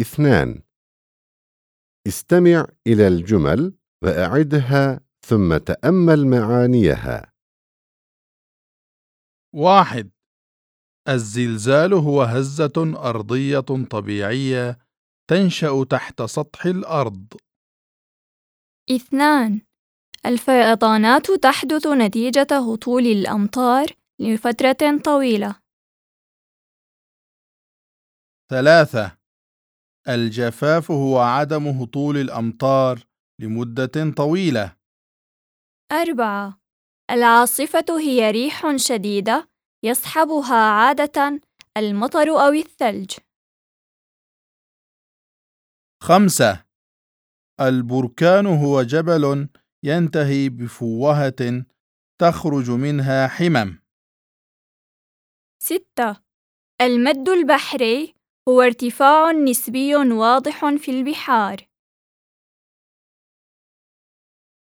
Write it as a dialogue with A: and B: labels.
A: اثنان. استمع إلى الجمل وأعدها ثم تأمل معانيها.
B: واحد. الزلزال هو هزة أرضية طبيعية تنشأ تحت سطح الأرض.
C: اثنان. الفيضانات تحدث نتيجة هطول الأمطار لفترة طويلة.
B: ثلاثة. الجفاف هو عدم هطول الأمطار لمدة طويلة.
C: أربعة العاصفة هي ريح شديدة يصحبها عادة المطر أو الثلج.
B: خمسة البركان هو جبل ينتهي بفوهة تخرج منها حمم.
C: ستة المد البحري هو ارتفاع نسبي واضح في البحار.